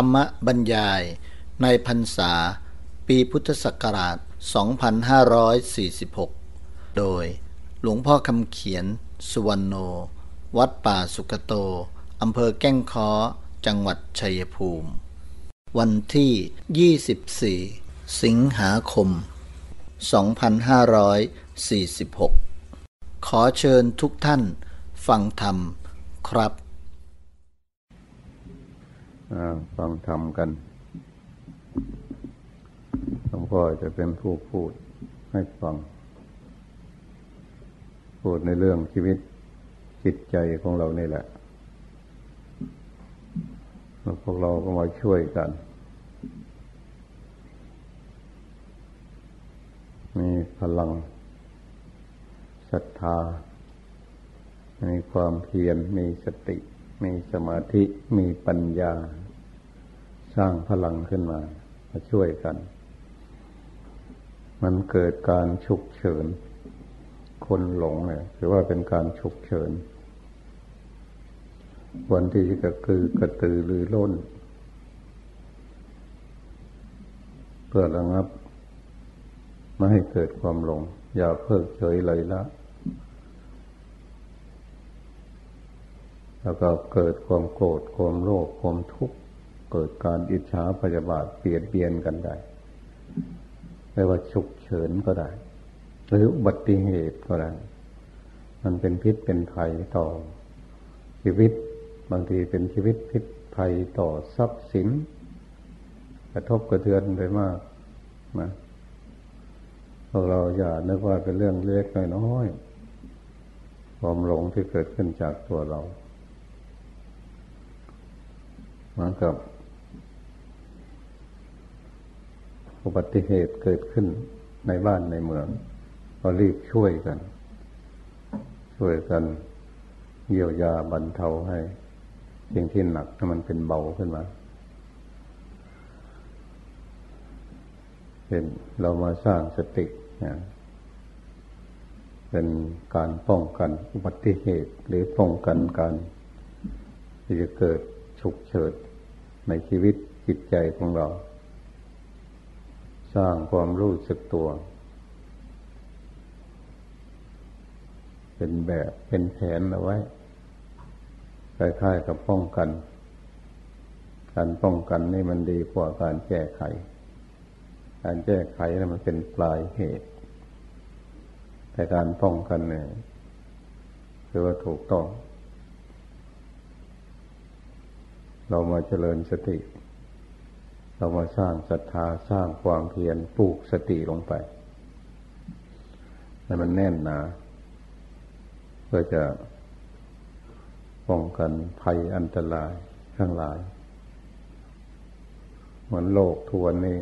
รรมบรรยายในพรรษา ปีพุทธศักราช 2546 โดยหลวงพ่อคำเขียน สุวรรณโน วัดป่าสุกโต อำเภอแก้งค้อ จังหวัดชัยภูมิ วันที่ 24 สิงหาคม 2546 ขอเชิญทุกท่านฟังธรรมครับ ฟังธรรมกันหลวงพ่อจะเป็นผู้พูดให้ฟัง พูดในเรื่องชีวิตจิตใจของเรานี่แหละแล้วพวกเราก็มาช่วยกัน มีพลังศรัทธา มีความเพียร มีสติ มีสมาธิมีปัญญา สร้างพลังขึ้นมา มาช่วยกัน มันเกิดการฉุกเฉิน คนหลงเนี่ยถือว่าเป็นการฉุกเฉินวันที่จะคือกระตือรือร้น เพื่อระงับ ไม่ให้เกิดความหลง อย่าเพิกเฉยเลยละ แล้วก็เกิดความโกรธความโลภความทุกข์เกิดการอิจฉาพยาบาทเปลี่ยนเบียนกันได้ไม่ว่าฉุกเฉินก็ได้ หรืออุบัติเหตุก็ได้ มันเป็นพิษเป็นภัยต่อชีวิต บางทีเป็นชีวิตพิษภัยต่อทรัพย์สิน กระทบกระเทือนไปมากนะพวกเราอย่านึกว่าเป็นเรื่องเล็กน้อยความหลงที่เกิดขึ้นจากตัวเรา เหมือนกับอุบัติเหตุเกิดขึ้นในบ้านในเมืองก็รีบช่วยกัน ช่วยกันเยียวยาบรรเทาให้สิ่งที่หนักให้มันเป็นเบาขึ้นมาเป็นเรามาสร้างสตินะเป็นการป้องกันอุบัติเหตุ หรือป้องกันการที่จะเกิดฉุกเฉิน ในชีวิตจิตใจของเรา สร้างความรู้สึกตัว เป็นแบบเป็นแผนเอาไว้คล้ายๆกับป้องกัน การป้องกันนี่มันดีกว่าการแก้ไข การแก้ไขนี่มันเป็นปลายเหตุ แต่การป้องกันเนี่ยคือว่าถูกต้อง เรามาเจริญสติ เรามาสร้างศรัทธาสร้างความเพียรปลูกสติลงไปให้มันแน่นหนาเพื่อจะป้องกันภัยอันตรายทั้งหลาย เหมือนโลกทวนนี้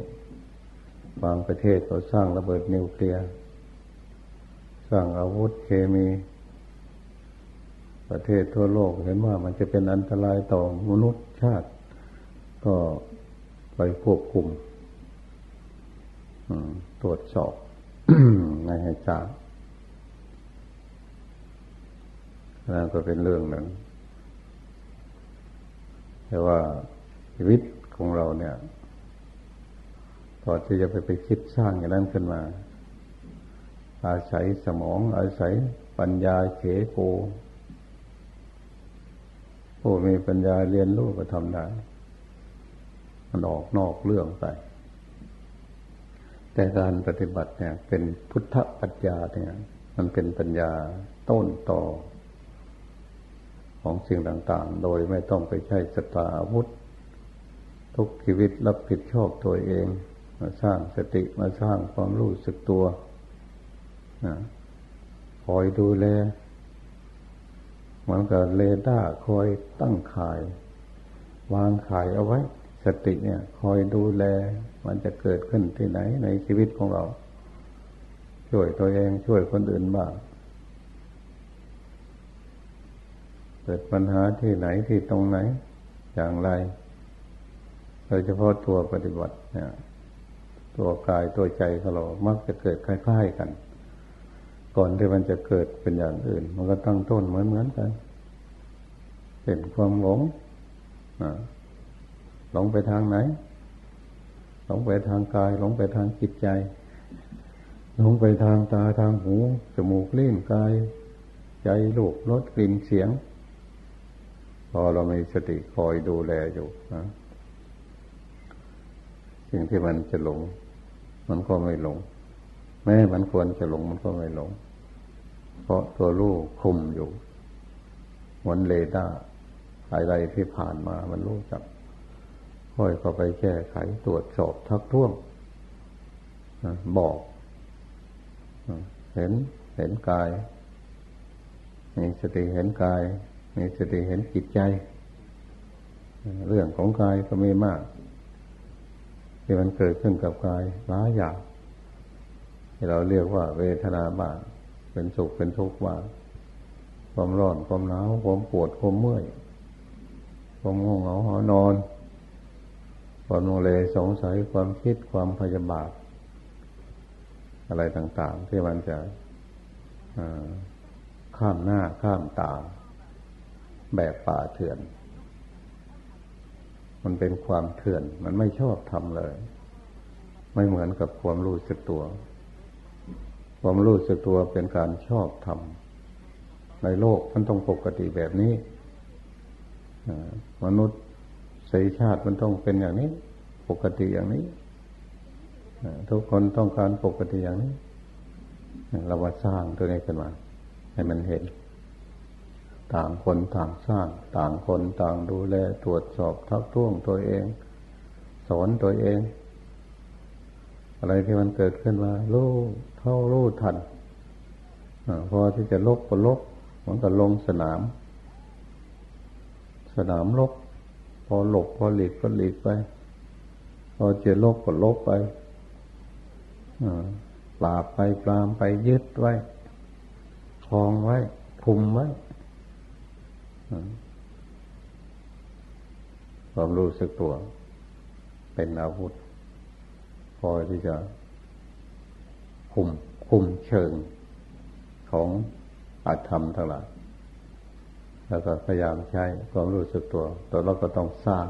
บางประเทศเขาสร้างระเบิดนิวเคลียร์สร้างอาวุธเคมี ประเทศทั่วโลกเห็นว่ามันจะเป็นอันตรายต่อมนุษย์ ชาติ ก็ไปควบคุมตรวจสอบในให้จ้านั่นก็เป็นเรื่องหนึ่ง แต่ว่าชีวิตของเราเนี่ยพอที่จะไปไปคิดสร้างอย่างนั้นขึ้นมา อาศัยสมองอาศัยปัญญาเขโก ผู้มีปัญญาเรียนรู้ก็ทำได้ มันออกนอกเรื่องไป แต่การปฏิบัติเนี่ย เป็นพุทธปัญญาเนี่ย มันเป็นปัญญาต้นต่อ ของสิ่งต่างๆ โดยไม่ต้องไปใช้สตาอาวุธ ทุกชีวิตรับผิดชอบตัวเอง มาสร้างสติมาสร้างความรู้สึกตัวนะคอยดูแล เหมือนกับเรดาร์คอยตั้งข่าย วางข่ายเอาไว้ สติเนี่ย คอยดูแล มันจะเกิดขึ้นที่ไหนในชีวิตของเรา ช่วยตัวเองช่วยคนอื่นบ้างเกิดปัญหาที่ไหนที่ตรงไหน อย่างไรโดยเฉพาะตัวปฏิบัติเนี่ยตัวกายตัวใจของเรามักจะเกิดคล้ายๆกัน ก่อนที่มันจะเกิดเป็นอย่างอื่น มันก็ตั้งต้นเหมือนๆกัน เป็นความหลงหลงไปทางไหน หลงไปทางกาย หลงไปทางจิตใจ หลงไปทางตาทางหู จมูกลิ้นกาย ใจลูกรสกลิ่นเสียง พอเรามีสติคอยดูแลอยู่นะสิ่งที่มันจะหลง มันก็ไม่หลง แม้มันควรจะหลงมันก็ไม่หลง เพราะตัวลูกคุมอยู่เหมือนเรดาอะไรที่ผ่านมามันรู้จักค่อยเข้าไปแก้ไขตรวจสอบทักท้วงบอกเห็นเห็นกาย มีสติเห็นกาย มีสติเห็นจิตใจ เรื่องของกายก็ไม่มาก ที่มันเกิดขึ้นกับกายหลายอย่างที่เราเรียกว่าเวทนาบ้าง เป็นสุขเป็นทุกข์บ้าความร้อนความหนาวความปวดความเมื่อยความง่วงเหงาหอนอน ความโมเลสงสัยความคิดความพยาบาท อะไรต่างๆ ที่มันจะข้ามหน้าข้ามตา แบบป่าเถื่อน มันเป็นความเถื่อน มันไม่ชอบทำเลย ไม่เหมือนกับความรู้สึกตัว ความรู้สึกตัวเป็นการชอบทำในโลกมันต้องปกติแบบนี้มนุษย์สยชาติมันต้องเป็นอย่างนี้ ปกติอย่างนี้ทุกคนต้องการปกติอย่างนี้ เรามาสร้างตัวนี้ขึ้นมา ให้มันเห็น ต่างคนต่างสร้าง ต่างคนต่างดูแลตรวจสอบทักท้วงตัวเอง สอนตัวเอง อะไรที่มันเกิดขึ้นมารู้เท่ารู้ทันอพอที่จะลบก็ลบมันก็ลงสนาม สนามลบพอหลบพอหลีกก็หลีกไป พอจอลบก็ลบไปปราบไปปรามไปยึดไว้คลองไว้คุมไว้ความรู้สึกตัว เป็นอาวุธ อที่จะคุมคุมเชิงของอาธรรมทั้งหลายแล้วก็พยายามใช้ความรู้สึกตัว ตัวเราก็ต้องสร้าง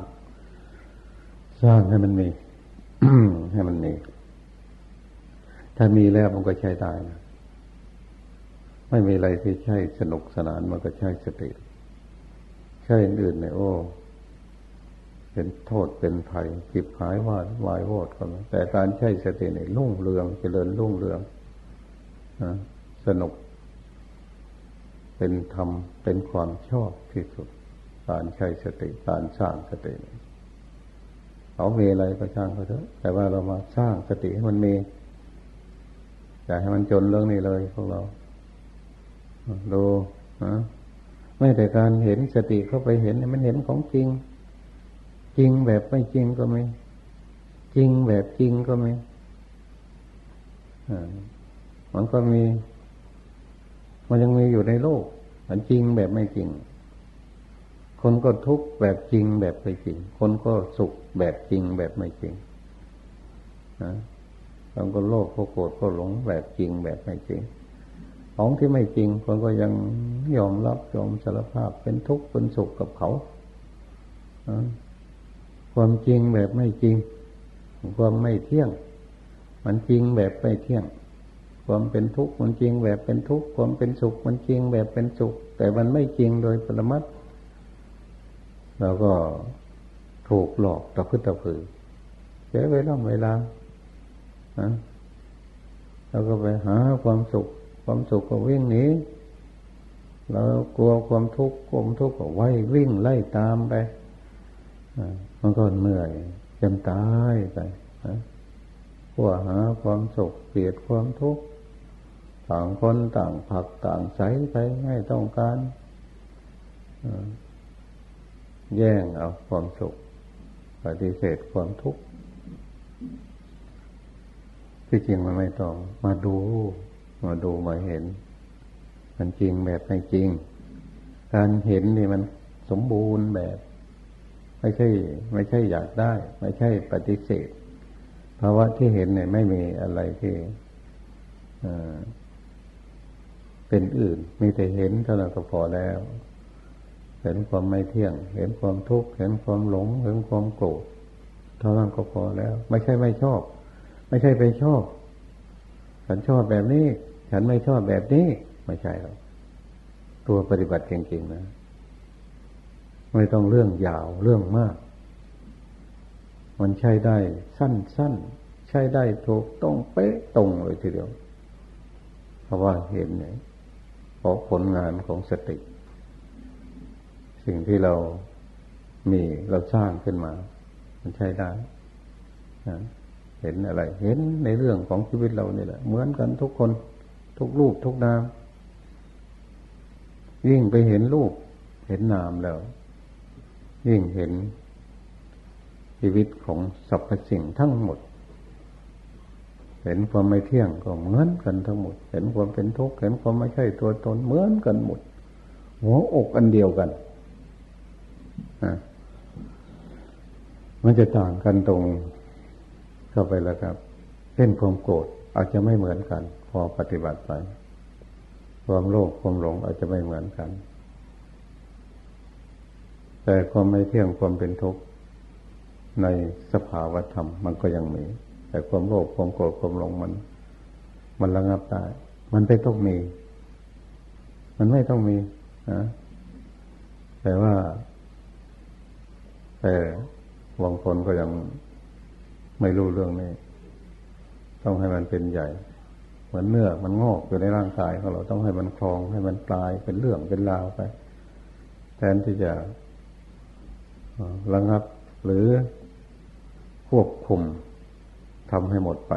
สร้างให้มันมี ให้มันมี ถ้ามีแล้วมันก็ใช้ได้นะไม่มีอะไรที่ใช่สนุกสนานมันก็ใช้สติ ใช่อื่นเนี่ยโอ้ เป็นโทษเป็นภัยจิบหายวาวายวอดกันแต่การใช้สติเนี่ยรุ่งเรืองเจริญรุ่งเรืองนะสนุก เป็นธรรมเป็นความชอบที่สุด การใช้สติการสร้างสติเขามีอะไรก็ช่างเขาเถอะ แต่ว่าเรามาสร้างสติให้มันมีอย่าให้มันจนเรื่องนี้เลยพวกเราดูนะไม่แต่การเห็นสติเข้าไปเห็นมันเห็นของจริง จริงแบบไม่จริงก็ไม่ จริงแบบจริงก็ไม่มันก็มี มันยังมีอยู่ในโลก มันจริงแบบไม่จริง คนก็ทุกข์แบบจริงแบบไม่จริง คนก็สุขแบบจริงแบบไม่จริงนะบางคนโลภก็โกรธก็หลงแบบจริงแบบไม่จริง ของที่ไม่จริง คนก็ยังยอมรับยอมสารภาพเป็นทุกข์เป็นสุขกับเขา ความจริงแบบไม่จริง ความไม่เที่ยง มันจริงแบบไม่เที่ยง ความเป็นทุกข์มันจริงแบบเป็นทุกข์ ความเป็นสุขมันจริงแบบเป็นสุข แต่มันไม่จริงโดยปรมัตเราก็ถูกหลอกตะพึ่ตะผือเสียเวลาเวลานะเราก็ไปหาความสุข ความสุขก็วิ่งหนีเรากลัวความทุกข์ความทุกข์ก็ไว้วิ่งไล่ตามไป มันก็เหนื่อยจนตายไปนะเพื่อหาความสุขเปลี่ยนความทุกข์ต่างคนต่างผักต่างใสไปไม่ต้องการแย่งเอาความสุขปฏิเสธความทุกข์ที่จริงมันไม่ต้อง มาดู มาดูมาเห็น มันจริงแบบไม่จริง การเห็นนี่มันสมบูรณ์แบบ ไม่ใช่ ไม่ใช่อยากได้ ไม่ใช่ปฏิเสธภาวะที่เห็นเนี่ยไม่มีอะไรที่เป็นอื่น มีแต่เห็นเท่านั้นก็พอแล้ว เห็นความไม่เที่ยง เห็นความทุกข์ เห็นความหลง เห็นความโกรธ เท่านั้นก็พอแล้ว ไม่ใช่ไม่ชอบ ไม่ใช่ไปชอบ ฉันชอบแบบนี้ ฉันไม่ชอบแบบนี้ ไม่ใช่หรอก ตัวปฏิบัติเก่งๆนะ ไม่ต้องเรื่องยาวเรื่องมาก มันใช้ได้สั้นๆ ใช้ได้ถูกต้องเป๊ะตรงเลยทีเดียวเพราะว่าเห็นเนี่ยเพราะผลงานของสติ สิ่งที่เรามีเราสร้างขึ้นมา มันใช้ได้นะเห็นอะไร เห็นในเรื่องของชีวิตเรานี่แหละ เหมือนกันทุกคน ทุกรูปทุกนามยิ่งไปเห็นรูป เห็นนามแล้ว ยิ่งเห็นชีวิตของสรรพสิ่งทั้งหมด เห็นความไม่เที่ยงก็เหมือนกันทั้งหมด เห็นความเป็นทุกข์เห็นความไม่ใช่ตัวตนเหมือนกันหมด หัวอกอันเดียวกันมันจะต่างกันตรงเข้าไปแล้วครับเช่นความโกรธอาจจะไม่เหมือนกัน พอปฏิบัติไป ความโลภความหลงอาจจะไม่เหมือนกัน แต่ความไม่เที่ยงความเป็นทุกข์ในสภาวธรรมมันก็ยังมี แต่ความโลภความโกรธความหลงมัน มันระงับได้ มันไม่ต้องมี มันไม่ต้องมีนะแต่ว่า แต่บางคนก็ยังไม่รู้เรื่องนี้ ต้องให้มันเป็นใหญ่ เหมือนเนื้อมันงอกอยู่ในร่างกายของเราต้องให้มันคลองให้มันกลายเป็นเรื่องเป็นราวไป แทนที่จะ ระงับหรือควบคุมทำให้หมดไป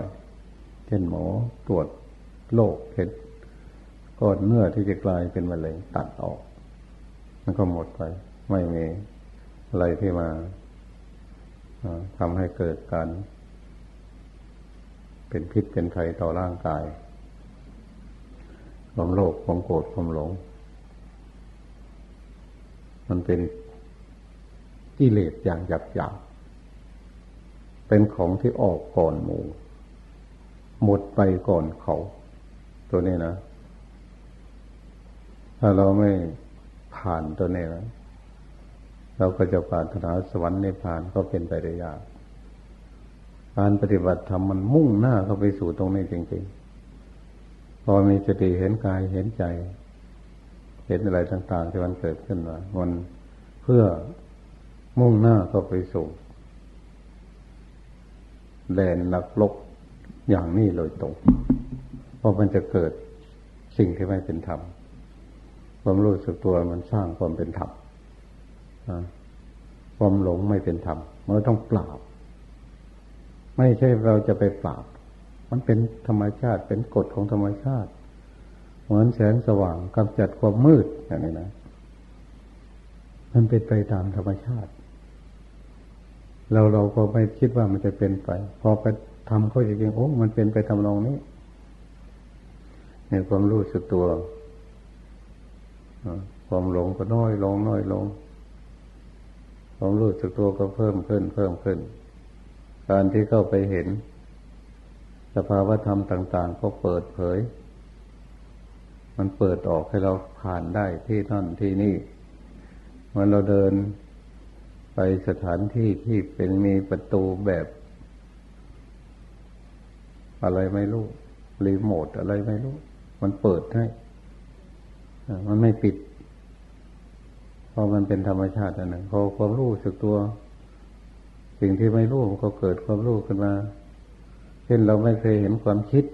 เช่นหมอตรวจโรคเห็นก้อนเนื้อที่จะกลายเป็นมะเร็งตัดออก มันก็หมดไป ไม่มีอะไรที่มาทำให้เกิดการ เป็นพิษเป็นภัยต่อร่างกายความโลภความโกรธความหลง มันเป็น กิเลสอย่างหยาบหยาบเป็นของที่ออกก่อนหมูหมดไปก่อนเขา ตัวนี้นะ ถ้าเราไม่ผ่านตัวนี้นะเราก็จะปรารถนาสวรรค์ในผ่านก็เป็นไปได้ยากการปฏิบัติธรรมมันมุ่งหน้าเข้าไปสู่ตรงนี้จริงๆ พอมีสติเห็นกายเห็นใจ เห็นอะไรต่าง ๆ ที่มันเกิดขึ้นมามันเพื่อ มุ่งหน้าเข้าไปสู่แดนนักลบอย่างนี้เลยตรงเพราะมันจะเกิดสิ่งที่ไม่เป็นธรรมความรู้สึกตัวมันสร้างความเป็นธรรมความหลงไม่เป็นธรรมเราต้องปราบ ไม่ใช่เราจะไปปราบ มันเป็นธรรมชาติเป็นกฎของธรรมชาติ เหมือนแสงสว่างกำจัดความมืดอย่างนี้นะ มันเป็นไปตามธรรมชาติ เราเราก็ไม่คิดว่ามันจะเป็นไป พอไปทำเขาจริงๆโอ้มันเป็นไปทำนองนี้ในความรู้สึกตัวความหลงก็น้อยลงน้อยลงความรู้สึกตัวก็เพิ่มขึ้น เพิ่มขึ้น การที่เข้าไปเห็น สภาวธรรมต่าง ๆ ก็เปิดเผย มันเปิดออกให้เราผ่านได้ที่นั่นที่นี่เมื่อเราเดิน ไปสถานที่ที่เป็นมีประตูแบบ อะไรไม่รู้รีโมทอะไรไม่รู้ มันเปิดให้ มันไม่ปิด เพราะมันเป็นธรรมชาติอันหนึ่งพอความรู้สึกตัว สิ่งที่ไม่รู้ก็เกิดความรู้ขึ้นมา เช่นเราไม่เคยเห็นความคิด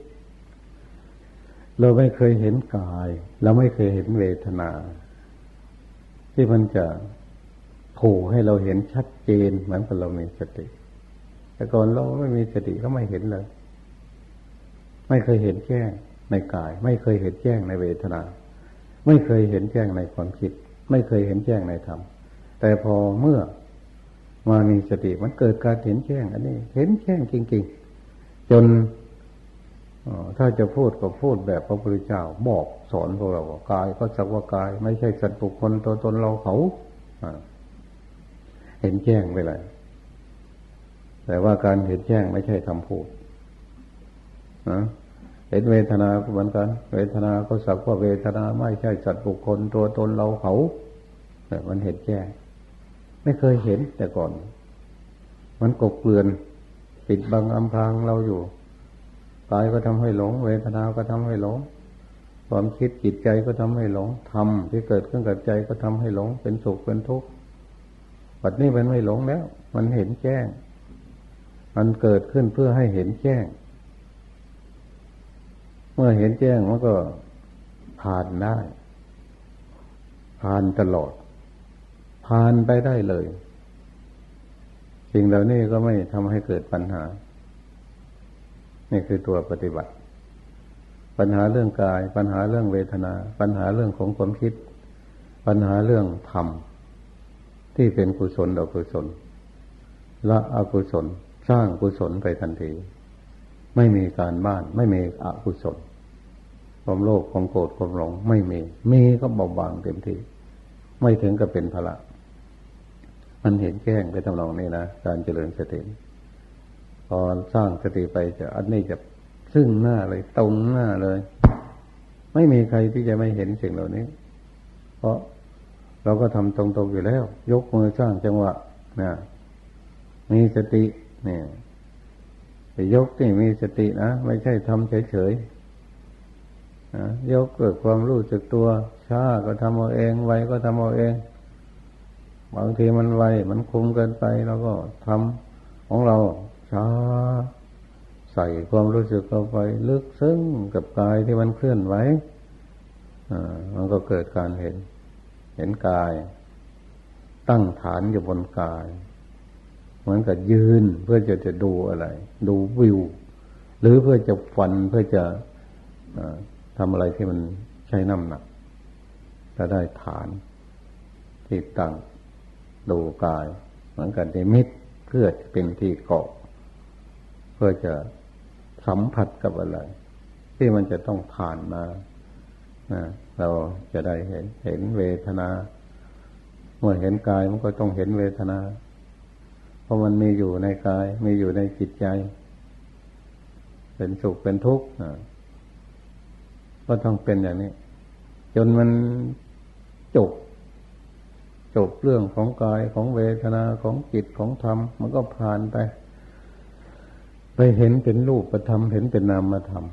เราไม่เคยเห็นกาย เราไม่เคยเห็นเวทนา ที่มันจะ โผล่ให้เราเห็นชัดเจนเหมือนกับเรามีสติ แต่ก่อนเราไม่มีสติก็ไม่เห็นเลย ไม่เคยเห็นแจ้งในกาย ไม่เคยเห็นแจ้งในเวทนา ไม่เคยเห็นแจ้งในความคิด ไม่เคยเห็นแจ้งในธรรมแต่พอเมื่อมามีสติมันเกิดการเห็นแจ้ง อันนี้ เห็นแจ้งจริง ๆ จนถ้าจะพูดก็พูดแบบพระพุทธเจ้าบอกสอนพวกเราว่ากายก็สักว่ากาย ไม่ใช่สัตว์บุคคลตัวตนเราเขา เห็นแจ้งไปเลย แต่ว่าการเห็นแจ้งไม่ใช่คำพูดนะเห็นเวทนาเหมือนกัน เวทนาก็สักว่าเวทนาไม่ใช่สัตว์บุคคลตัวตนเราเขาแต่มันเห็นแจ้ง ไม่เคยเห็นแต่ก่อน มันกบเกลื่อน ปิดบังอำพรางเราอยู่กายก็ทำให้หลง เวทนาก็ทำให้หลง ความคิดจิตใจก็ทำให้หลงธรรมที่เกิดขึ้นกับใจก็ทำให้หลง เป็นสุขเป็นทุกข์ ปัจนี้มันไม่หลงแล้ว มันเห็นแจ้ง มันเกิดขึ้นเพื่อให้เห็นแจ้ง เมื่อเห็นแจ้งมันก็ผ่านได้ ผ่านตลอด ผ่านไปได้เลย สิ่งเหล่านี้ก็ไม่ทำให้เกิดปัญหา นี่คือตัวปฏิบัติ ปัญหาเรื่องกาย ปัญหาเรื่องเวทนา ปัญหาเรื่องของความคิด ปัญหาเรื่องธรรม ที่เป็นกุศลอกุศลละอกุศลสร้างกุศลไปทันที ไม่มีการบ้านไม่มีอกุศลความโลภความโกรธความหลงไม่มี มีก็เบาบางเต็มที่ไม่ถึงกับเป็นพละมันเห็นแจ้งไปทำนองนี้นะการเจริญสติพอสร้างสติไปจะอันนี้จะซึ่งหน้าเลย ตรงหน้าเลย ไม่มีใครที่จะไม่เห็นสิ่งเหล่านี้ เพราะ เราก็ทำตรงๆอยู่แล้ว ยกมือสร้างจังหวะนะมีสติเนี่ยไปยกนี่มีสตินะไม่ใช่ทำเฉยๆนะยกเกิดความรู้สึกตัวช้าก็ทำเอาเองไวก็ทำเอาเอง บางทีมันไวมันคุมเกินไปเราก็ทำของเราช้าใส่ความรู้สึกเข้าไป ลึกซึ้งกับกายที่มันเคลื่อนไหวมันก็เกิดการเห็น เห็นกาย ตั้งฐานอยู่บนกาย เหมือนกับยืนเพื่อจะจะดูอะไร ดูวิว หรือเพื่อจะฟันเพื่อจะทำอะไรที่มันใช้น้ำหนักจะได้ฐานที่ตั้งดูกาย เหมือนกันในมิตรเพื่อเป็นที่เกาะ เพื่อจะสัมผัสกับอะไร ที่มันจะต้องผ่านมา เราจะได้เห็นเห็นเวทนา เมื่อเห็นกายมันก็ต้องเห็นเวทนา เพราะมันมีอยู่ในกาย มีอยู่ในจิตใจ เป็นสุขเป็นทุกข์ก็ต้องเป็นอย่างนี้ จนมันจบ จบเรื่องของกายของเวทนาของจิตของธรรม มันก็ผ่านไป ไปเห็นเป็นรูปประธรรมเห็นเป็นนามธรรม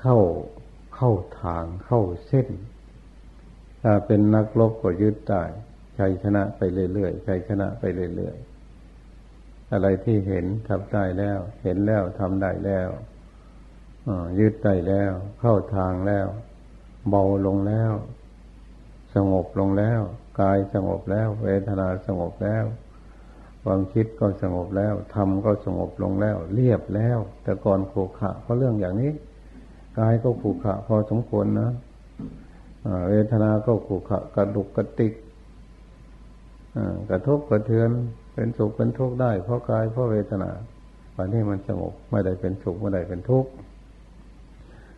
เข้า เข้าทางเข้าเส้น ถ้าเป็นนักลบก็ยึดได้ชัยชนะไปเรื่อยๆชัยชนะไปเรื่อยๆอะไรที่เห็นทำได้แล้ว เห็นแล้วทำได้แล้วยึดได้แล้ว เข้าทางแล้ว เบาลงแล้ว สงบลงแล้วกายสงบแล้ว เวทนาสงบแล้ว ความคิดก็สงบแล้วธรรมก็สงบลงแล้ว เรียบแล้ว แต่ก่อนผูกขะเพราะเรื่องอย่างนี้ กายก็ผูกขะพอสมควรนะเวทนาก็ผูกขะกระดุกกระติกกระทบกระเทือน เป็นสุขเป็นทุกข์ได้เพราะกายเพราะเวทนาวันนี้มันสงบไม่ได้เป็นสุขไม่ได้เป็นทุกข์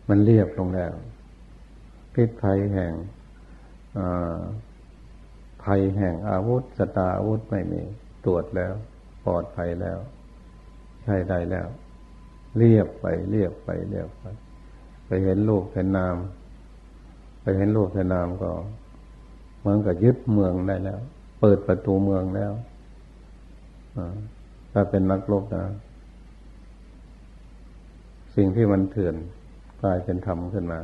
มันเรียบลงแล้วพิษภัยแห่งภัยแห่งอาวุธสตาอาวุธไม่มีตรวจแล้วปลอดภัยแล้ว ใช่ได้แล้ว เรียบไปเรียบไปเรียบไป เห็นลูกเห็นนาม ไปเห็นลูกเห็นนามก็เหมือนกับยึดเมืองได้แล้ว เปิดประตูเมืองแล้วถ้าเป็นนักรบนะสิ่งที่มันเถื่อนกลายเป็นธรรมขึ้นมา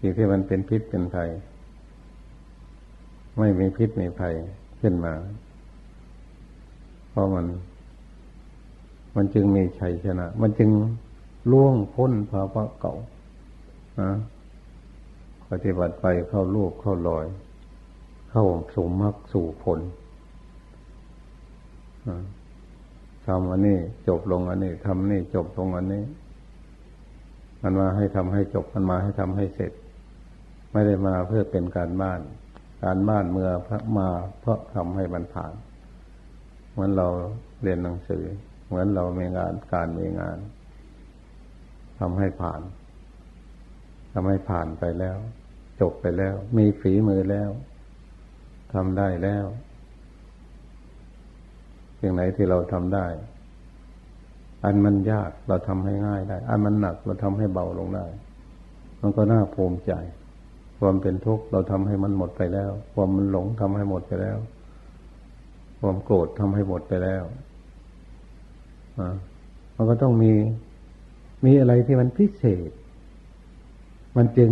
สิ่งที่มันเป็นพิษเป็นภัย ไม่มีพิษมีภัยขึ้นมา เพราะมัน มันจึงมีชัยชนะ มันจึง ล่วงพ้นภาวะเก่านะปฏิบัติไปเข้าลูกเข้าลอย เข้าสู่มรรคสู่ผลทำอันนี้จบลงอันนี้ทำนี่จบลงอันนี้ มันมาให้ทำให้จบมันมาให้ทำให้เสร็จ ไม่ได้มาเพื่อเป็นการบ้าน การบ้านเมื่อพระมาเพราะทำให้มันผ่านเหมือนเราเรียนหนังสือ เหมือนเรามีงานการมีงาน ทำให้ผ่านทำให้ผ่านไปแล้ว จบไปแล้ว มีฝีมือแล้วทำได้แล้วสิ่งไหนที่เราทำได้ อันมันยากเราทำให้ง่ายได้ อันมันหนักเราทำให้เบาลงได้ มันก็น่าภูมิใจ ความเป็นทุกข์เราทำให้มันหมดไปแล้ว ความมันหลงทำให้หมดไปแล้ว ความโกรธทำให้หมดไปแล้วมันก็ต้องมี มีอะไรที่มันพิเศษ มันจึง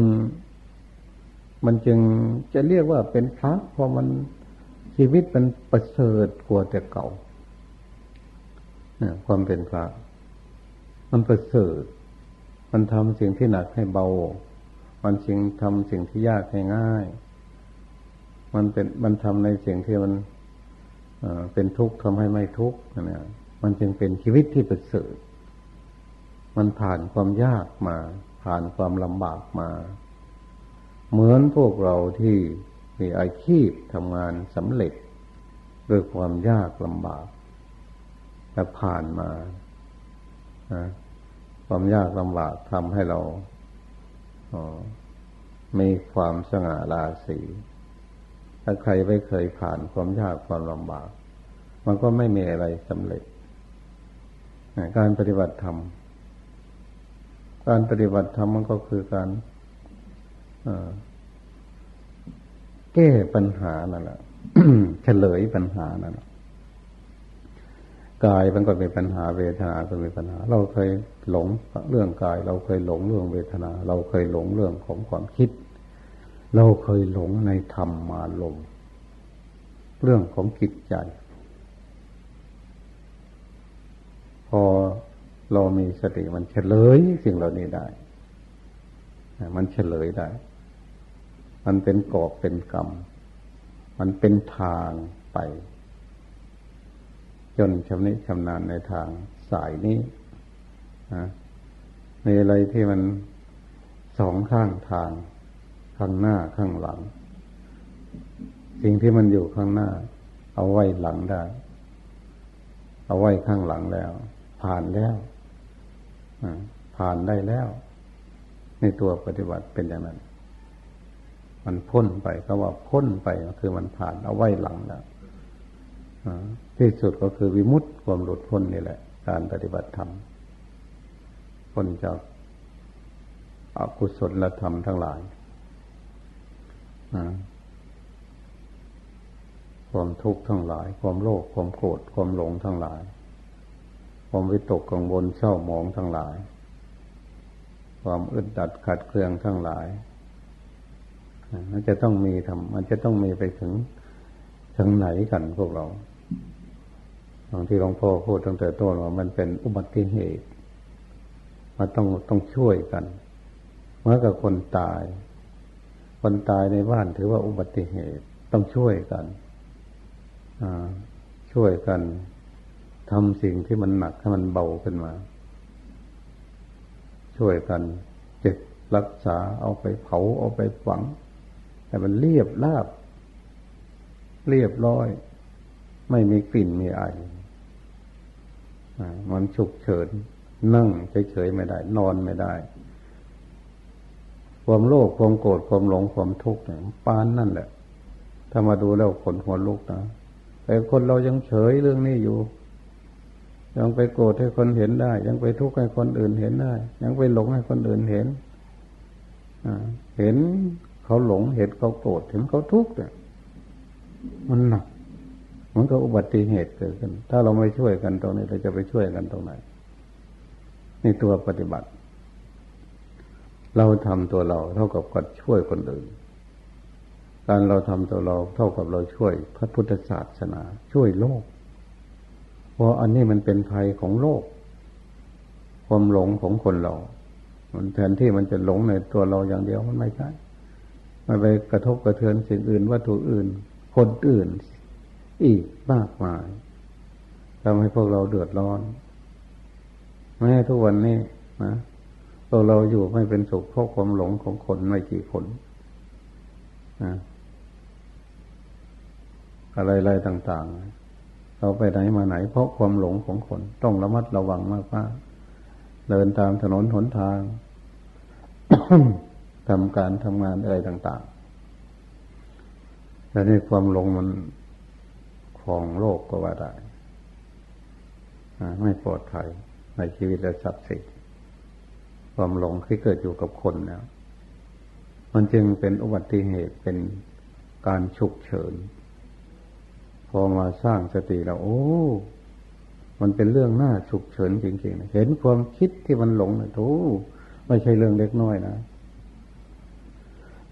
มันจึงจะเรียกว่าเป็นพระเพราะมันชีวิตมันประเสริฐกว่าแต่เก่าความเป็นพระ มันประเสริฐ มันทำสิ่งที่หนักให้เบา มันสิ่งทำสิ่งที่ยากให้ง่าย มันเป็นมันทำในสิ่งที่มันเป็นทุกข์ทำให้ไม่ทุกข์นะมันจึงเป็นชีวิตที่ประเสริฐ มันผ่านความยากมา ผ่านความลำบากมา เหมือนพวกเราที่มีอาชีพทำงานสำเร็จด้วยความยากลำบากและผ่านมาความยากลำบากทำให้เรามีความสง่าราศีถ้าใครไม่เคยผ่านความยากความลำบาก มันก็ไม่มีอะไรสำเร็จ การปฏิบัติธรรม การปฏิบัติธรรมมันก็คือการแก้ปัญหานั่นแหละเฉลยปัญหานั่นแหละกายมันก็มีปัญหาเวทนาก็มีปัญหา เราเคยหลงเรื่องกาย เราเคยหลงเรื่องเวทนา เราเคยหลงเรื่องของความคิด เราเคยหลงในธรรมมาลมเรื่องของจิตใจ พอ เรามีสติมันเฉลยสิ่งเหล่านี้ได้ มันเฉลยได้ มันเป็นกอบเป็นกรรม มันเป็นทางไป จนชำนิชำนาญในทางสายนี้นะในอะไรที่มันสองข้างทาง ข้างหน้าข้างหลัง สิ่งที่มันอยู่ข้างหน้า เอาไว้หลังได้ เอาไว้ข้างหลังแล้ว ผ่านแล้ว ผ่านได้แล้ว ในตัวปฏิบัติเป็นอย่างนั้น มันพ้นไปก็ว่าพ้นไปก็คือมันผ่านเอาไว้หลังแล้วที่สุดก็คือวิมุตติความหลุดพ้นนี่แหละ การปฏิบัติธรรมพ้นจากอากุศลธรรมทั้งหลายความทุกข์ทั้งหลาย ความโลภความโกรธความหลงทั้งหลาย ความวิตกกังวลเศร้าหมองทั้งหลาย ความอึดดัดขัดเคืองทั้งหลายมันจะต้องมีทำมันจะต้องมีไปถึงถึงไหนกันพวกเราบางที่หลวงพ่อพูดตั้งแต่ต้นว่ามันเป็นอุบัติเหตุมันต้องต้องช่วยกันเมื่อกับคนตาย คนตายในบ้านถือว่าอุบัติเหตุต้องช่วยกันช่วยกัน ทำสิ่งที่มันหนักให้มันเบาขึ้นมา ช่วยกันเจ็บรักษาเอาไปเผาเอาไปฝัง แต่มันเรียบราบ เรียบร้อย ไม่มีกลิ่นมีไอมันฉุกเฉิน นั่งเฉยๆไม่ได้ นอนไม่ได้ ความโลภความโกรธความหลงความทุกข์เนี่ยปานนั่นแหละถ้ามาดูแล้วขนหัวลุกนะแต่คนเรายังเฉยเรื่องนี้อยู่ ยังไปโกรธให้คนเห็นได้ ยังไปทุกข์ให้คนอื่นเห็นได้ ยังไปหลงให้คนอื่นเห็นเห็นเขาหลงเห็นเขาโกรธเห็นเขาทุกข์เนี่ยมันหนักมันก็อุบัติเหตุเกิดขึ้น ถ้าเราไม่ช่วยกันตรงนี้เราจะไปช่วยกันตรงไหนนี่ตัวปฏิบัติ เราทำตัวเราเท่ากับกัดช่วยคนอื่น การเราทำตัวเราเท่ากับเราช่วยพระพุทธศาสนา ช่วยโลก ราะอันนี้มันเป็นภัยของโลก ความหลงของคนเรา มันแทนที่มันจะหลงในตัวเราอย่างเดียวมันไม่ใช่มันไปกระทบกระเทือนสิ่งอื่นวัตถุอื่น คนอื่น อีกมากมายทำให้พวกเราเดือดร้อนแม้ทุกวันนี้นะพวกเราอยู่ไม่เป็นสุขเพราะความหลงของคนไม่กี่คนนะอะไรๆต่าง ๆ เราไปไหนมาไหน เพราะความหลงของคนต้องระมัดระวังมากว่าเดินตามถนนหนทาง ทำการทำงานอะไรต่างๆและในความหลงมันของโลกก็ว่าได้ไม่ปลอดภัยในชีวิตและทรัพย์สินความหลงที่เกิดอยู่กับคนแล้วมันจึงเป็นอุบัติเหตุเป็นการฉุกเฉิน พอมาสร้างสติแล้วโอ้ มันเป็นเรื่องน่าฉุกเฉินจริงๆเห็นความคิดที่มันหลงนะโธ่ไม่ใช่เรื่องเล็กน้อยนะ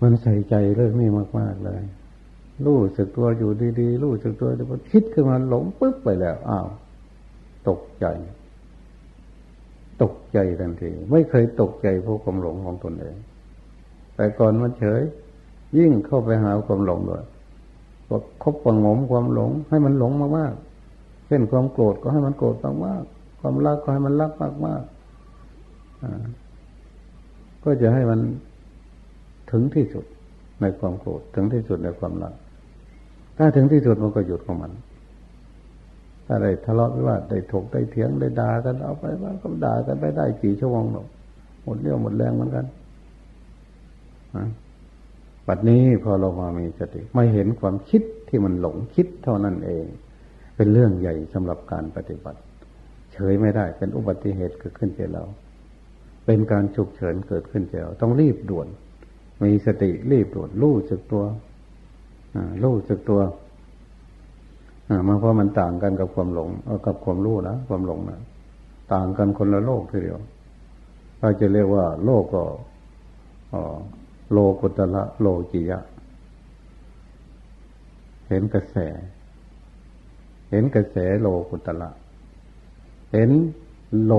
มันใส่ใจเรื่องนี้มากๆเลย รู้สึกตัวอยู่ดีๆรู้สึกตัวแต่พอคิดขึ้นมาหลงปึ๊บไปแล้ว อ้าว ตกใจ ตกใจทันที ไม่เคยตกใจเพราะความหลงของตนเองแต่ก่อนมันเฉย ยิ่งเข้าไปหาความหลงด้วย ก็คบประงมความหลง ให้มันหลงมากๆเช่นความโกรธก็ให้มันโกรธมากๆความรักก็ให้มันรักมากๆก็จะให้มันถึงที่สุดในความโกรธถึงที่สุดในความรัก ถ้าถึงที่สุดมันก็หยุดของมันถ้าได้ทะเลาะวิวาทได้ถกได้เถียงได้ด่ากันเอาไปว่าก็ด่ากันไปได้กี่ชั่วโมงหรอกหมดเรี่ยวหมดแรงเหมือนกัน ปัจนี้พอเรามามีสติไม่เห็นความคิดที่มันหลงคิดเท่านั้นเอง เป็นเรื่องใหญ่สำหรับการปฏิบัติ เฉยไม่ได้เป็นอุบัติเหตุเกิดขึ้นแก่เรา เป็นการฉุกเฉินเกิดขึ้นแก่เราต้องรีบด่วน มีสติรีบด่วนรู้สึกตัวรู้สึกตัวมาเพราะมันต่างกันกับความหลงกับความรู้นะความหลงนะต่างกันคนละโลกทีเดียวถ้าจะเรียกว่าโลกก็ โลกุตละโลจิยะ เห็นกระแส เห็นกระแสโลกุตละ เห็นโล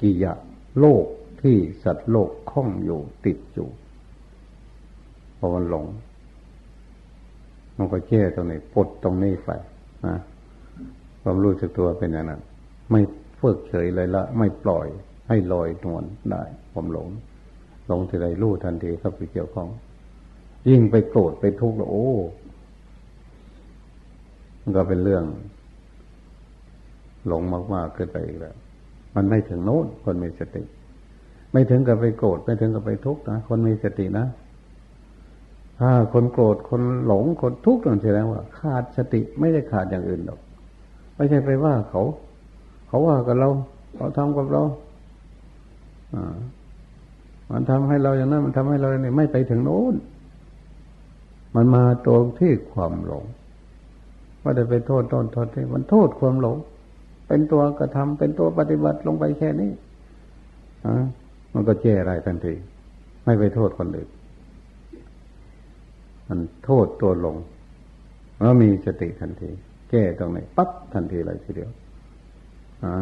กิยะ โลกที่สัตว์โลกคล้องอยู่ติดอยู่พอมันหลงมันก็แก้ตรงนี้ปลดตรงนี้ไปนะความรู้สึกตัวเป็นอย่างนั้น ไม่เพิกเฉยเลยละ ไม่ปล่อยให้ลอยนวลได้ความหลง ลงทีไรรู้ทันทีเข้าไปเกี่ยวข้อง ยิ่งไปโกรธไปทุกข์แล้วโอ้มันก็เป็นเรื่อง หลงมากๆขึ้นไปอีกแล้ว มันไม่ถึงโน้นคนมีสติ ไม่ถึงกับไปโกรธไม่ถึงกับไปทุกข์นะคนมีสตินะถ้าคนโกรธคนหลงคนทุกข์นั่นแสดงว่า ขาดสติไม่ได้ขาดอย่างอื่นหรอก ไม่ใช่ไปว่าเขา เขาว่ากับเรา เขาทำกับเราอ่า มันทำให้เราอย่างนั้น มันทำให้เราเนี่ยไม่ไปถึงโน้น มันมาตรงที่ความหลงว่าจะไปโทษต้นโทษที่มันโทษความหลง เป็นตัวกระทำเป็นตัวปฏิบัติลงไปแค่นี้อะมันก็แก้อะไรทันที ไม่ไปโทษคนอื่นมันโทษตัวหลงแล้วมีสติทันที แก้ตรงไหนปั๊บทันทีเลยทีเดียวอ่า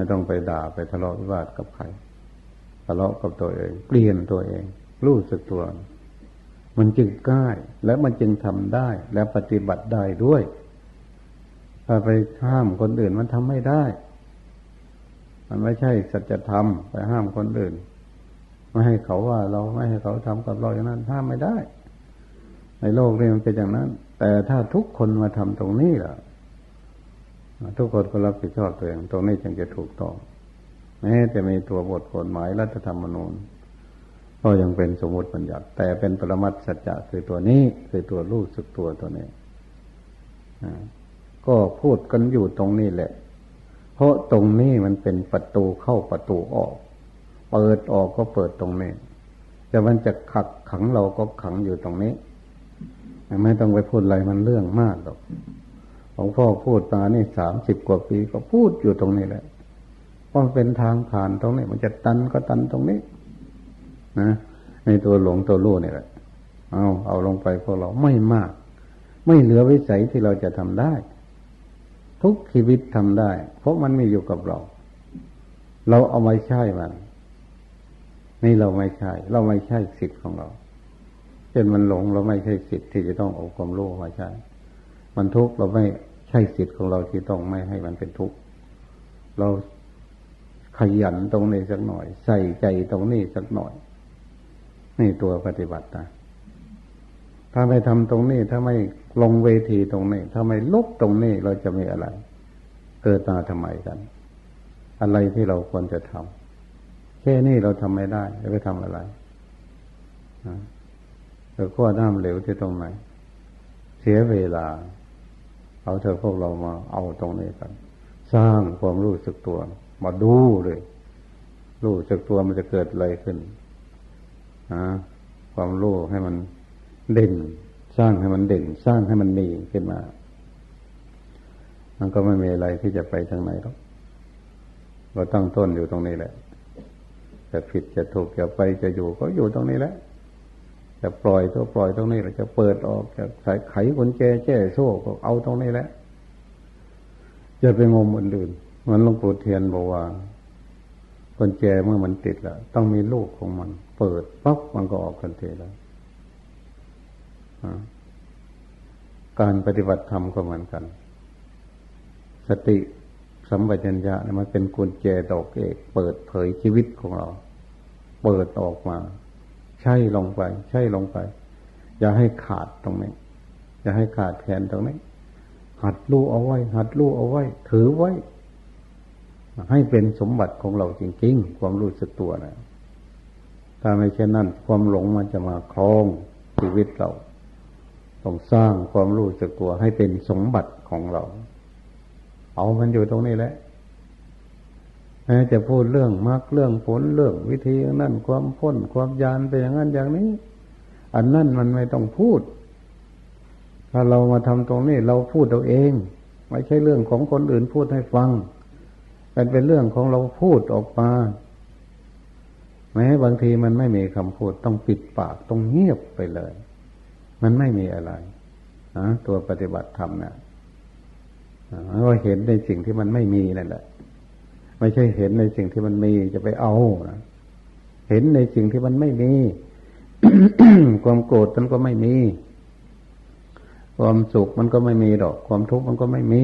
ไม่ต้องไปด่าไปทะเลาะวิวาทกับใครทะเลาะกับตัวเอง เปลี่ยนตัวเอง รู้สึกตัว มันจึงง่าและมันจึงทำได้ และปฏิบัติได้ด้วย ถ้าไปห้ามคนอื่นมันทำไม่ได้ มันไม่ใช่สัจธรรมไปห้ามคนอื่น ไม่ให้เขาว่าเราไม่ให้เขาทำกับเราอย่างนั้นห้ามไม่ได้ ในโลกนี้มันเป็นอย่างนั้น แต่ถ้าทุกคนมาทำตรงนี้ล่ะ ทุกคนก็รับผิดชอบตัวเองตรงนี้จึงจะถูกต้องแม้จะมีตัวบทกฎหมายรัฐธรรมนูญก็ยังเป็นสมมติปัญญัติ แต่เป็นปรมัตสัจจะคือตัวนี้คือตัวรู้สึกตัวตัวนี้ก็พูดกันอยู่ตรงนี้แหละ เพราะตรงนี้มันเป็นประตูเข้าประตูออก เปิดออกก็เปิดตรงนี้แต่มันจะขักขังเราก็ขังอยู่ตรงนี้ ไม่ต้องไปพูดอะไรมันเรื่องมากหรอก ลวงพ่อพูดมานี่สามสิบกว่าปีก็พูดอยู่ตรงนี้แหละเพราะเป็นทางผ่านตรงนี้ มันจะตันก็ตันตรงนี้ นะในตัวหลงตัวรู้นี่แหละ เอาเอาลงไปพวกเราไม่มาก ไม่เหลือวิสัยที่เราจะทำได้ ทุกชีวิตทำได้ เพราะมันไม่อยู่กับเรา เราเอาไม่ใช่มันนี่เราไม่ใช่ เราไม่ใช่สิทธิ์ของเราเช่นมันหลงเราไม่ใช่สิทธิ์ที่จะต้องเอาความรู้มาใช้ มันทุกข์เราไม่ใช่สิทธิ์ของเราที่ต้องไม่ให้มันเป็นทุกข์เราขยันตรงนี้สักหน่อย ใส่ใจตรงนี้สักหน่อย นี่ตัวปฏิบัตินะถ้าไม่ทำตรงนี้ ถ้าไม่ลงเวทีตรงนี้ ถ้าไม่ลุกตรงนี้เราจะมีอะไร เกิดมาทำไมกัน อะไรที่เราควรจะทำแค่นี้เราทำไม่ได้จะไปทำอะไรเราก็น้ำเหลวที่ตรงไหน เสียเวลา เอาเธอพวกเรามาเอาตรงนี้กัน สร้างความรู้สึกตัว มาดูเลย รู้สึกตัวมันจะเกิดอะไรขึ้นนะความรู้ให้มันเด่น สร้างให้มันเด่น สร้างให้มันมีขึ้นมา มันก็ไม่มีอะไรที่จะไปทางไหนหรอกเราตั้งต้นอยู่ตรงนี้แหละจะผิดจะถูกจะไปจะอยู่ก็อยู่ตรงนี้แหละ จะปล่อยก็ปล่อยตรงนี้เราจะเปิดออกจะใส่ไขกุญแจแจ้โซ่ก็เอาตรงนี้แหละจะไปงมอื่นมันหลวงปู่เทียนบอกว่ากุญแจเมื่อมันติดแล้วต้องมีลูกของมัน เปิดปั๊บมันก็ออกทันทีแล้วการปฏิบัติธรรมก็เหมือนกัน สติสัมปชัญญะมันเป็นกุญแจดอกเอก เปิดเผยชีวิตของเรา เปิดออกมา ใช่ลงไป ใช่ลงไป อย่าให้ขาดตรงนี้ อย่าให้ขาดแขนตรงนี้ หัดรู้เอาไว้ หัดรู้เอาไว้ ถือไว้ ให้เป็นสมบัติของเราจริงๆ ความรู้สึกตัวนะถ้าไม่เช่นนั้น ความหลงมันจะมาครองชีวิตเรา ต้องสร้างความรู้สึกตัวให้เป็นสมบัติของเรา เอามันอยู่ตรงนี้แหละ ม้จะพูดเรื่องมรรคเรื่องผลเรื่องวิธีนั่นความพ้นความยานไปอย่างนั้นอย่างนี้ อันนั่นมันไม่ต้องพูด ถ้าเรามาทำตรงนี้เราพูดเราเอง ไม่ใช่เรื่องของคนอื่นพูดให้ฟังเป็นเป็นเรื่องของเราพูดออกมาแม้บางทีมันไม่มีคำพูดต้องปิดปากต้องเงียบไปเลย มันไม่มีอะไรนะตัวปฏิบัติธรรมเนะเราเห็นในสิ่งที่มันไม่มีนั่นแหละ ไม่ใช่เห็นในสิ่งที่มันมีจะไปเอานะเห็นในสิ่งที่มันไม่มี ความโกรธมันก็ไม่มี ความสุขมันก็ไม่มีดอก ความทุกข์มันก็ไม่มี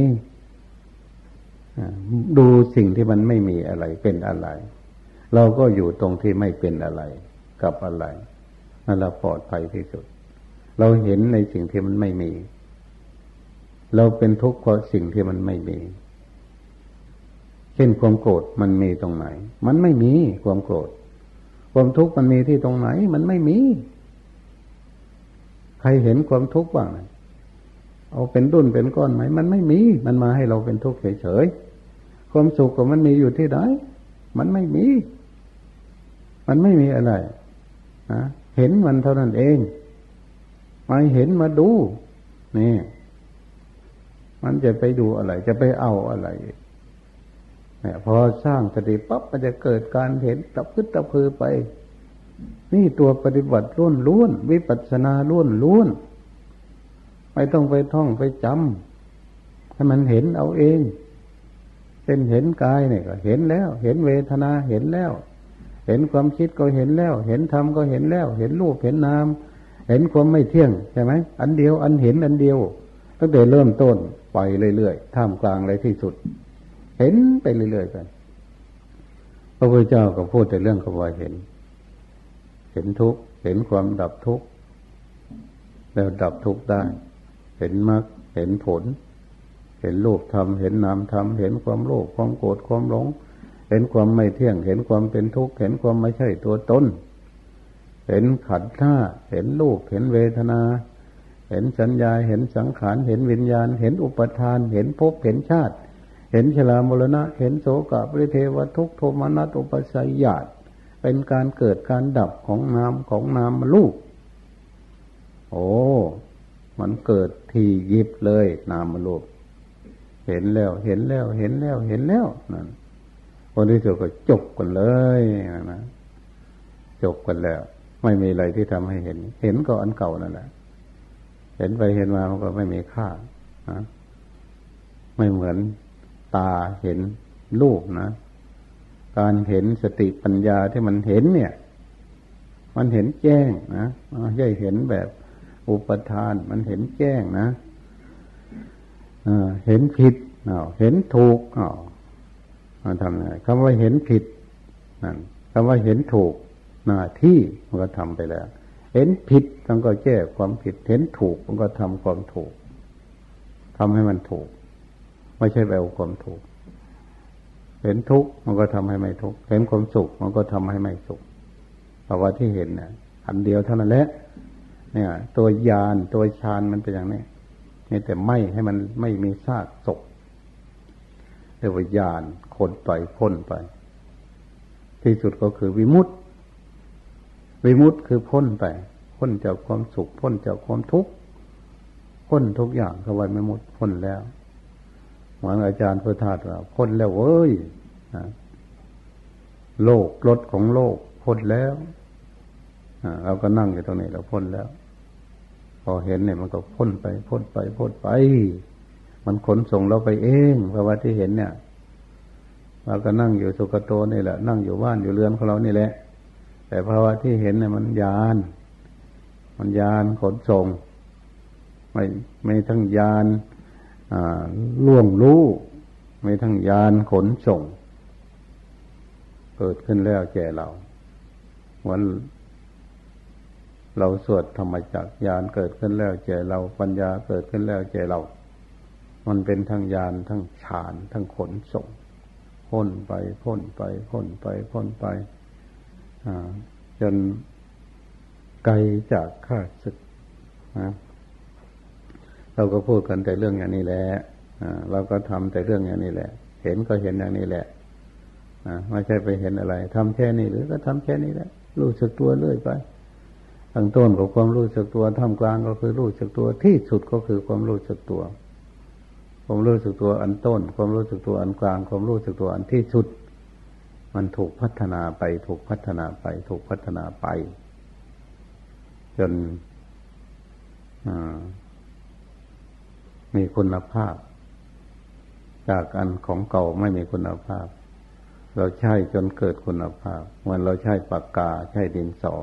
ดูสิ่งที่มันไม่มีอะไรเป็นอะไร เราก็อยู่ตรงที่ไม่เป็นอะไร กับอะไรนั่นเราปลอดภัยที่สุด เราเห็นในสิ่งที่มันไม่มี เราเป็นทุกข์เพราะสิ่งที่มันไม่มี เช่นความโกรธมันมีตรงไหน มันไม่มีความโกรธ ความทุกข์มันมีที่ตรงไหน มันไม่มี ใครเห็นความทุกข์บ้างเอาเป็นดุนเป็นก้อนไหม มันไม่มี มันมาให้เราเป็นทุกข์เฉยๆ ความสุขก็มันมีอยู่ที่ไหน มันไม่มี มันไม่มีอะไรนะเห็นมันเท่านั้นเองมาเห็นมาดู นี่ มันจะไปดูอะไร จะไปเอาอะไร เนี่ยพอสร้างสติปั๊บมันจะเกิดการเห็นตะพึดตะพือไป นี่ตัวปฏิบัติล้วนล้วนวิปัสสนาล้วนล้วนไม่ต้องไปท่องไปจำให้มันเห็นเอาเองเป็นเห็นกายเนี่ยก็เห็นแล้ว เห็นเวทนาเห็นแล้ว เห็นความคิดก็เห็นแล้ว เห็นธรรมก็เห็นแล้ว เห็นรูปเห็นนามเห็นความไม่เที่ยงใช่ไหมอันเดียวอันเห็นอันเดียวตั้งแต่เริ่มต้นไปเรื่อยๆท่ามกลางอะไรที่สุด เห็นไปเรื่อยๆกันพระพุทธเจ้าก็พูดแต่เรื่องขบว่าเห็น เห็นทุกเห็นความดับทุกแล้วดับทุกได้ เห็นมรรคเห็นผล เห็นรูปธรรมเห็นนามธรรมเห็นความโลภความโกรธความหลง เห็นความไม่เที่ยง เห็นความเป็นทุกข์เห็นความไม่ใช่ตัวตนเห็นขันธ์ห้าเห็นรูปเห็นเวทนา เห็นสัญญาเห็นสังขารเห็นวิญญาณ เห็นอุปทาน เห็นภพเห็นชาติ เห็นชรามรณะ เห็นโสกปริเทวทุกโทมนัสอุปสัยญาตเป็นการเกิดการดับของนามของนามลูก โอ้ มันเกิดทียิบเลยนามลูก เห็นแล้ว เห็นแล้ว เห็นแล้ว เห็นแล้วนั่นคนที่สุดก็จบกันเลยนะจบกันแล้ว ไม่มีอะไรที่ทำให้เห็น เห็นก็อันเก่านั่นแหละ เห็นไปเห็นมามันก็ไม่มีค่านะไม่เหมือน ตาเห็นรูปนะ การเห็นสติปัญญาที่มันเห็นเนี่ย มันเห็นแจ้งนะไม่ใช่เห็นแบบอุปทาน มันเห็นแจ้งนะเห็นผิดเห็นถูกมาทำไงคำว่าเห็นผิดนั่นคำว่าเห็นถูกหน้าที่มันก็ทำไปแล้ว เห็นผิดมันก็แก้ความผิด เห็นถูกมันก็ทำความถูกทำให้มันถูก ไม่ใช่แปลความถูกเห็นทุกข์มันก็ทำให้ไม่ทุกข์เห็นความสุขมันก็ทำให้ไม่สุขเพราว่าที่เห็นเนี่ยอันเดียวเท่านั้นแหละเนี่ย ตัวยานตัวฌานมันเป็นอย่างนี้นี่แต่ไม่ให้มันไม่มีซากศพเรียกว่ายานคนต่อยพ้นไป ที่สุดก็คือวิมุตติวิมุตต์คือพ้นไป พ้นจากความสุข พ้นจากความทุกข์พ้นทุกอย่างเขาไว้ไม่หมดพ้นแล้ว เหมือนอาจารย์พุทธาว่าพ้นแล้วเว้ยโลกรถของโลกพ้นแล้วเราก็นั่งอยู่ตรงนี้เราพ้นแล้ว พอเห็นเนี่ยมันก็พ้นไปพ้นไปพ้นไป มันขนส่งเราไปเองเพราะว่าที่เห็นเนี่ยเราก็นั่งอยู่สุกโตนี่แหละ นั่งอยู่บ้านอยู่เรือนของเรานี่แหละ แต่ภาวะที่เห็นเนี่ยมันยาน มันยานขนส่ง ไม่ไม่ทั้งยาน ล่วงรู้ไม่ทั้งยานขนส่ง เกิดขึ้นแล้วแก่เราวันเราสวดธรรมจักยานเกิดขึ้นแล้วแก่เรา ปัญญาเกิดขึ้นแล้วแก่เรา มันเป็นทั้งยานทั้งฌานทั้งขนส่งพ้นไปพ้นไปพ้นไปพ้นไปจนไกลจากข้าศึกนะ เราก็พูดกันแต่เรื่องอย่างนี้แหละเราก็ทำแต่เรื่องอย่างนี้แหละ เห็นก็เห็นอย่างนี้แหละไม่ใช่ไปเห็นอะไรทำแค่นี้หรือก็ทำแค่นี้แหละรู้สึกตัวเรื่อยไปตั้งต้นของความรู้สึกตัวท่ามกลางก็คือรู้สึกตัวที่สุดก็คือความรู้สึกตัว ความรู้สึกตัวอันต้น ความรู้สึกตัวอันกลาง ความรู้สึกตัวอันที่สุด มันถูกพัฒนาไป ถูกพัฒนาไป ถูกพัฒนาไป จน มีคุณภาพ จากอันของเก่าไม่มีคุณภาพ เราใช้จนเกิดคุณภาพเหมือนเราใช้ปากกาใช้ดินสอ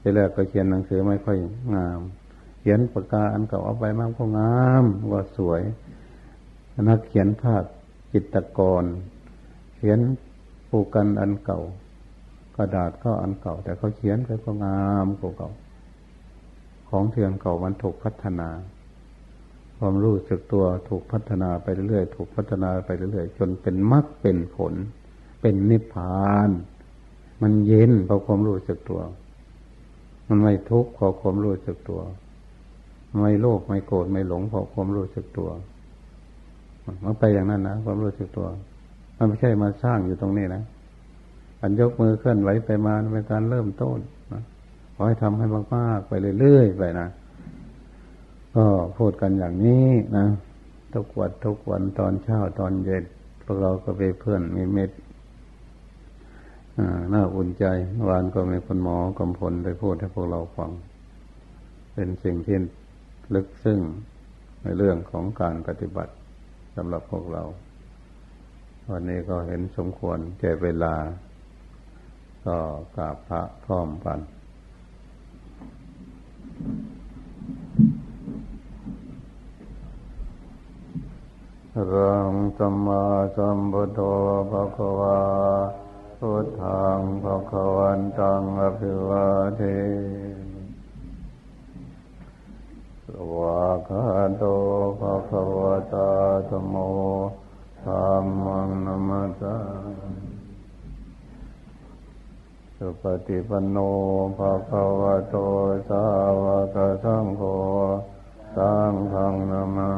ทีแรกก็เขียนหนังสือไม่ค่อยงาม เขียนปากกาอันเก่าเอาไปมากก็งามว่าสวยนักเขียนภาพจิตกร เขียนปูกันอันเก่า กระดาษก็อันเก่า แต่เขาเขียนไปก็งามกว่าเก่า ของเถื่อนเก่ามันถูกพัฒนา ความรู้สึกตัวถูกพัฒนาไปเรื่อยๆถูกพัฒนาไปเรื่อยๆจนเป็นมรรคเป็นผล เป็นนิพพาน มันเย็นเพราะความรู้สึกตัว มันไม่ทุกข์เพราะความรู้สึกตัว ไม่โลภไม่โกรธไม่หลงเพราะความรู้สึกตัว มันไปอย่างนั้นนะความรู้สึกตัว มันไม่ใช่มาสร้างอยู่ตรงนี้นะอันยกมือเคลื่อนไหวไปมาเป็นการเริ่มต้นนะขอให้ทำให้มากๆไปเรื่อยๆไปนะ ก็พูดกันอย่างนี้นะทุกวันทุกวันตอนเช้าตอนเย็นพวกเราก็ไปเพื่อนมีเม็ดน่าอุ่นใจวานก็มีคนหมอกำพลไปพูดให้พวกเราฟัง เป็นสิ่งที่ลึกซึ้งในเรื่องของการปฏิบัติสำหรับพวกเราวันนี้ก็เห็นสมควรแก่เวลา ก็กราบพระพร้อมกัน รังสัมมาสัมพุทโธภะคะวาพุทธังภะคะวันตังอภิวาเทสวากาโตภะคะวาตาธโมธรรมังนัมตาสุปฏิปันโนภะคะวาโตสาวกสังโฆสังฆังนามา